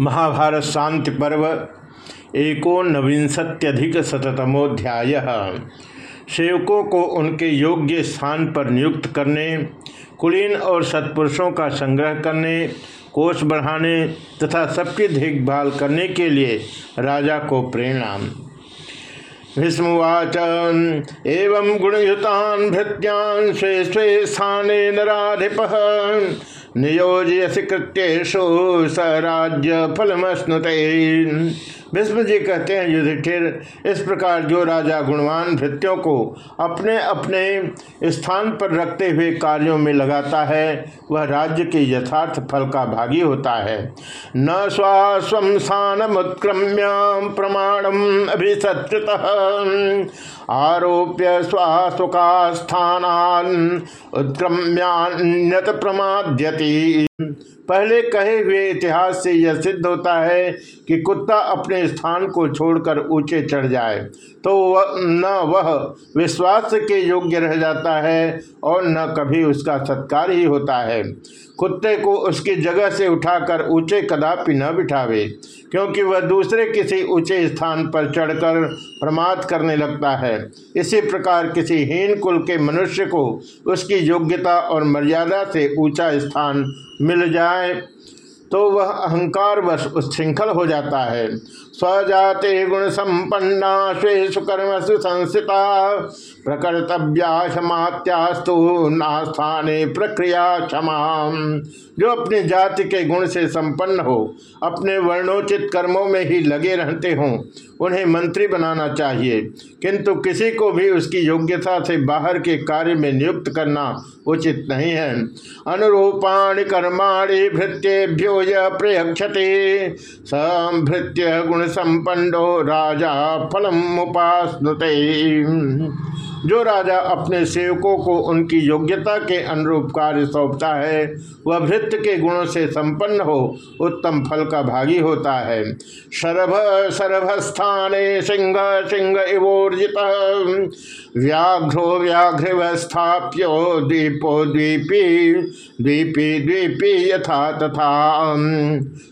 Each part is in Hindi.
महाभारत शांति पर्व एकोनविंशत्यधिक शतमोध्याय सेवकों को उनके योग्य स्थान पर नियुक्त करने, कुलीन और सत्पुरुषों का संग्रह करने, कोष बढ़ाने तथा सबकी देखभाल करने के लिए राजा को प्रेरणा भीष्मवाच एवं गुणयुतान भृत्यान स्वे स्थाने नाधिप नियोजयसि कृत्येशु स राज्य फलमश्नुते भीष्म जी कहते हैं, युधिष्ठिर, इस प्रकार जो राजा गुणवान भृत्यों को अपने अपने स्थान पर रखते हुए कार्यों में लगाता है, वह राज्य के यथार्थ फल का भागी होता है। न स्वास्व स्थान उत्क्रम्य प्रमाणम अभिसत्कृत। आरोप्य स्वास्वका स्थान उत्क्रम्यान्यत प्रमाद्यति। पहले कहे हुए इतिहास से यह सिद्ध होता है कि कुत्ता अपने स्थान को छोड़कर ऊँचे चढ़ जाए तो वह, न वह विश्वास के योग्य रह जाता है और न कभी उसका सत्कार ही होता है। कुत्ते को उसकी जगह से उठाकर ऊँचे कदापि न बिठावे, क्योंकि वह दूसरे किसी ऊँचे स्थान पर चढ़कर प्रमाद करने लगता है। इसी प्रकार किसी हीन कुल के मनुष्य को उसकी योग्यता और मर्यादा से ऊँचा स्थान मिल जाए। तो वह अहंकार वश उच्छृंखल हो जाता है। स्वजाते गुण संपन्ना स्वेशु कर्मसु संस्थिता। प्रकर्तव्याशमात्यास्तु नास्थाने प्रक्रिया क्षमा। जो अपने जाति के गुण से संपन्न हो, अपने वर्णोचित कर्मों में ही लगे रहते हों, उन्हें मंत्री बनाना चाहिए। किंतु किसी को भी उसकी योग्यता से बाहर के कार्य में नियुक्त करना उचित नहीं है। अनुरूपाणी कर्माणी भृत्येभ्यो य प्रयक्षते संभृत्य गुण संपन्नो राजा फलम उपासनुते। जो राजा अपने सेवकों को उनकी योग्यता के अनुरूप कार्य सौंपता है, वह भृत्य के गुणों से संपन्न हो, उत्तम फल का भागी होता है। शरभ, शरभस्थाने सिंह सिंह इवोर्जित। व्याघ्रो व्याघ्र स्थाप्यो द्वीपो, द्वीपी द्वीपी द्वीपी यथा तथा।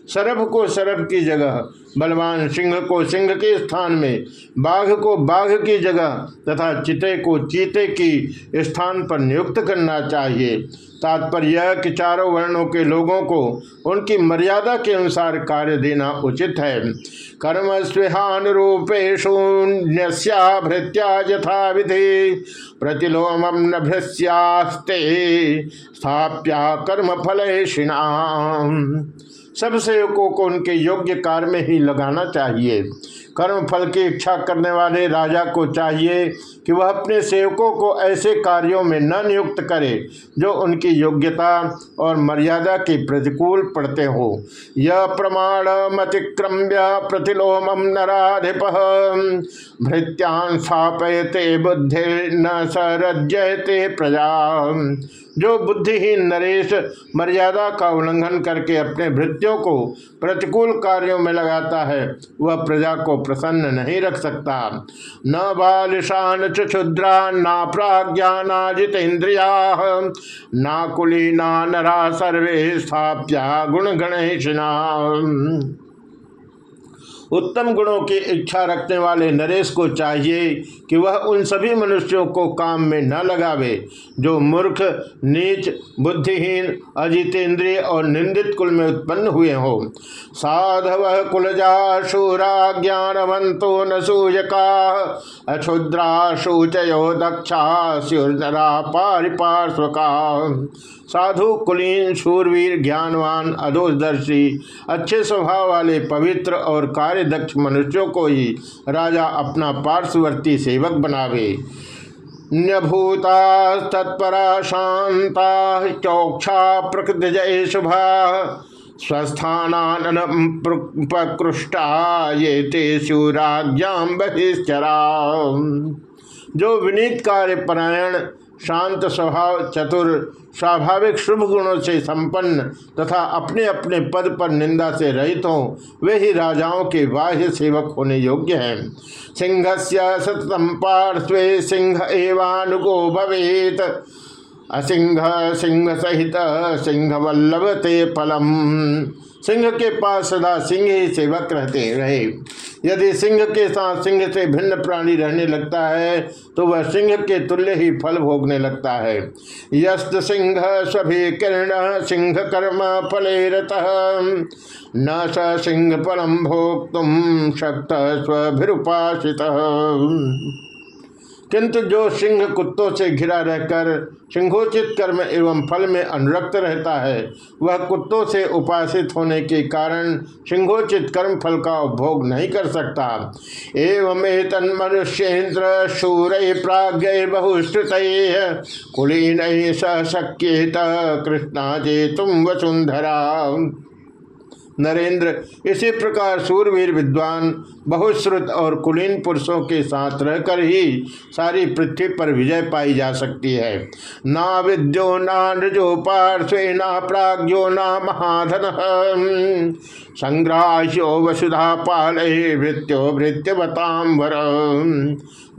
शरभ को शरभ की जगह बलवान सिंह को सिंह के स्थान में, बाघ को बाघ की जगह तथा चिते को चीते की स्थान पर नियुक्त करना चाहिए। तात्पर्य कि चारों वर्णों के लोगों को उनकी मर्यादा के अनुसार कार्य देना उचित है। कर्म स्वेहान शून्य भृत्या यथा विधि स्थाप्या कर्म फल सब सेवकों को उनके योग्य कार्य में ही लगाना चाहिए। कर्म फल की इच्छा करने वाले राजा को चाहिए कि वह अपने सेवकों को ऐसे कार्यों में न नियुक्त करे, जो उनकी योग्यता और मर्यादा के प्रतिकूल पड़ते हो। यह प्रमाण अतिक्रम्य प्रतिलोम नाधिप भृत्यान स्थापयते बुद्धि न सरजयते प्रजा। जो बुद्धिहीन नरेश मर्यादा का उल्लंघन करके अपने भृत्यों को प्रतिकूल कार्यों में लगाता है, वह प्रजा को प्रसन्न नहीं रख सकता। न बालिशान क्षुद्रा न प्राज्ञा न जितेन्द्रिया न कुलीना नरा सर्वे स्थाप्या गुण गणेशना उत्तम गुणों की इच्छा रखने वाले नरेश को चाहिए कि वह उन सभी मनुष्यों को काम में न लगावे, जो मूर्ख, नीच, बुद्धिहीन, अजितेंद्रिय और निंदित कुल में उत्पन्न हुए हो। साधव कुलजा शूरा ज्ञानवंतो न सूयका अक्षुद्रा शूचयो दक्षा स्युर्नरा पारिपार्श्वका। साधु कुलीन शूरवीर ज्ञानवान अधोदर्शी अच्छे स्वभाव वाले पवित्र और कार्यदक्ष मनुष्यों को ही राजा अपना पार्श्ववर्ती सेवक बनावे। न्यभूता तत्परा शांता चौक्षा प्रकृति जय शुभा स्वस्थान प्रकृष्टा ये ते राज्ञाम बहिश्चरा। जो विनीत कार्य परायण शांत स्वभाव, चतुर, स्वाभाविक शुभ गुणों से संपन्न तथा अपने अपने पद पर निंदा से रहित हों, वे ही राजाओं के बाह्य सेवक होने योग्य हैं। सिंह से सततम पार्श्वे सिंह एवानुगो भवेत। असिंह, सिंह सहित सिंह वल्लभ ते फलम। सिंह के पास सदा सिंह ही सेवक रहते रहे। यदि सिंह के साथ सिंह से भिन्न प्राणी रहने लगता है तो वह सिंह के तुल्य ही फल भोगने लगता है। यस्त सिंह सभी किरण, सिंह कर्म फले न स सिंह फलम भोग तुम शक्त स्वभिपाषित किंतु जो सिंह कुत्तों से घिरा रहकर सिंहोचित कर्म एवं फल में अनुरक्त रहता है, वह कुत्तों से उपासित होने के कारण सिंहोचित कर्म फल का उपभोग नहीं कर सकता। एवं तन मनुष्येन्द्र शूर प्राज्ञ बहुश्रुत, कुलीन सशक्येत कृष्णा जे तुम वसुंधरा। नरेंद्र। इसी प्रकार सूरवीर विद्वान बहुश्रुत और कुलीन पुरुषों के साथ रहकर ही सारी पृथ्वी पर विजय पाई जा सकती है। ना विद्यो, ना नृजो, पार्श्वे, ना प्राज्ञो, ना महाधन। संग्राह्यो, वसुधा, पाल, भृत्यो भृत्यवतांबर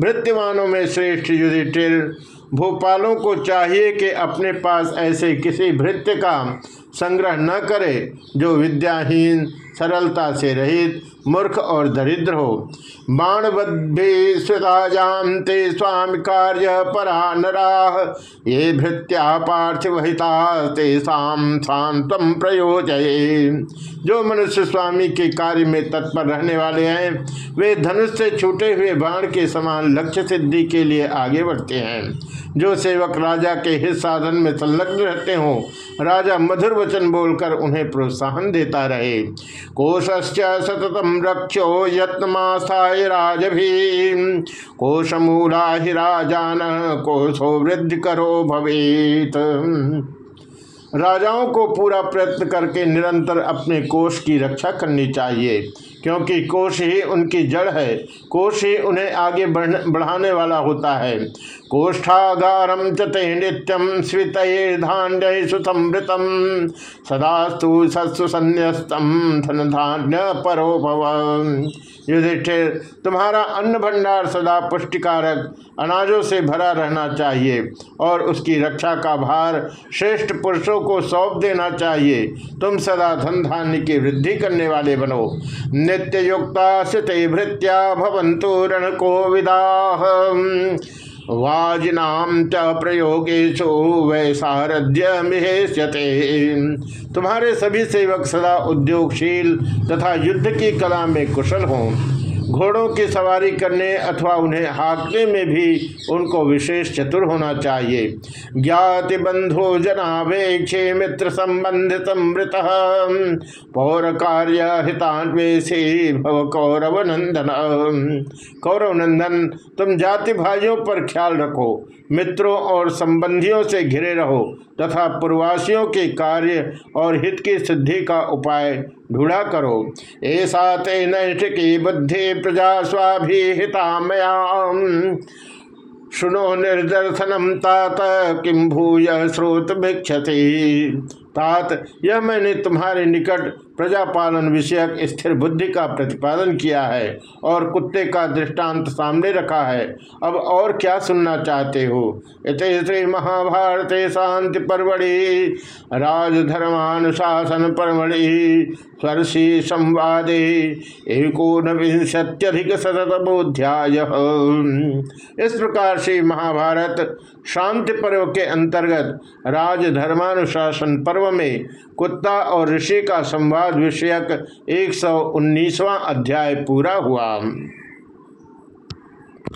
भृत्यवानों में श्रेष्ठ युधिष्ठिर, भोपालों को चाहिए कि अपने पास ऐसे किसी भृत्य का संग्रह न करे जो विद्याहीन सरलता से रहित, मूर्ख और दरिद्र हो। बाणबद्धे स्वामी कार्य परा नराह ये भृत्या पार्थिवहिता तेषाम शांतम प्रयोजये। जो मनुष्य स्वामी के कार्य में तत्पर रहने वाले हैं, वे धनुष से छूटे हुए बाण के समान लक्ष्य सिद्धि के लिए आगे बढ़ते हैं। जो सेवक राजा के हित साधन में संलग्न रहते हो, राजा मधुर वचन बोलकर उन्हें प्रोत्साहन देता रहे। कोशश्च सततम रक्षो यत्नमास्थाय राज भी कोशमूला ही राजान कोशो वृद्धि करो भवेत। राजाओं को पूरा प्रयत्न करके निरंतर अपने कोष की रक्षा करनी चाहिए, क्योंकि कोष ही उनकी जड़ है। कोष ही उन्हें आगे बढ़ाने वाला होता है। कोष्ठागारम चते नित्यम स्वित धान्य सुसमृतम सदास्तु सत्सु संन्यस्तम धन धान्य परो भव। युधिष्ठिर, तुम्हारा अन्न भंडार सदा पुष्टिकारक, अनाजों से भरा रहना चाहिए और उसकी रक्षा का भार श्रेष्ठ पुरुषों को सौंप देना चाहिए। तुम सदा धन धान्य की वृद्धि करने वाले बनो। नित्य युक्ता सित भृत्या भवंतु रण को विदा वाजिनाम च प्रयोगेशु वैसारध्य मिहेश्यते तुम्हारे सभी सेवक सदा उद्योगशील तथा युद्ध की कला में कुशल हों। घोड़ों की सवारी करने अथवा उन्हें हाँकने में भी उनको विशेष चतुर होना चाहिए। ज्ञाति बंधु जनावेक्षे मित्र संबंध समृत पौर कार्य भव कौरव नंदन कौरव नंदन तुम जाति भाइयों पर ख्याल रखो, मित्रों और संबंधियों से घिरे रहो, तथा पूर्वासियों के कार्य और हित की सिद्धि का उपाय ढूढ़ा करो। ऐसा ते की बुद्धि प्रजा स्वाभिता मयाम। सुनो निर्दर्शनम तात किम भूय स्रोत भिक्षति। तात, यह मैंने तुम्हारे निकट प्रजापालन विषयक स्थिर बुद्धि का प्रतिपादन किया है और कुत्ते का दृष्टांत सामने रखा है। अब और क्या सुनना चाहते हो? इत श्री महाभारत शांति परवड़ी राजधर्मानुशासन परवड़ी स्वरसी संवादे एकोन विंशत्यधिक शतमोध्याय इस प्रकार से महाभारत शांति पर्व के अंतर्गत राजधर्मानुशासन पर्व में कुत्ता और ऋषि का संवाद विषयक एक अध्याय पूरा हुआ।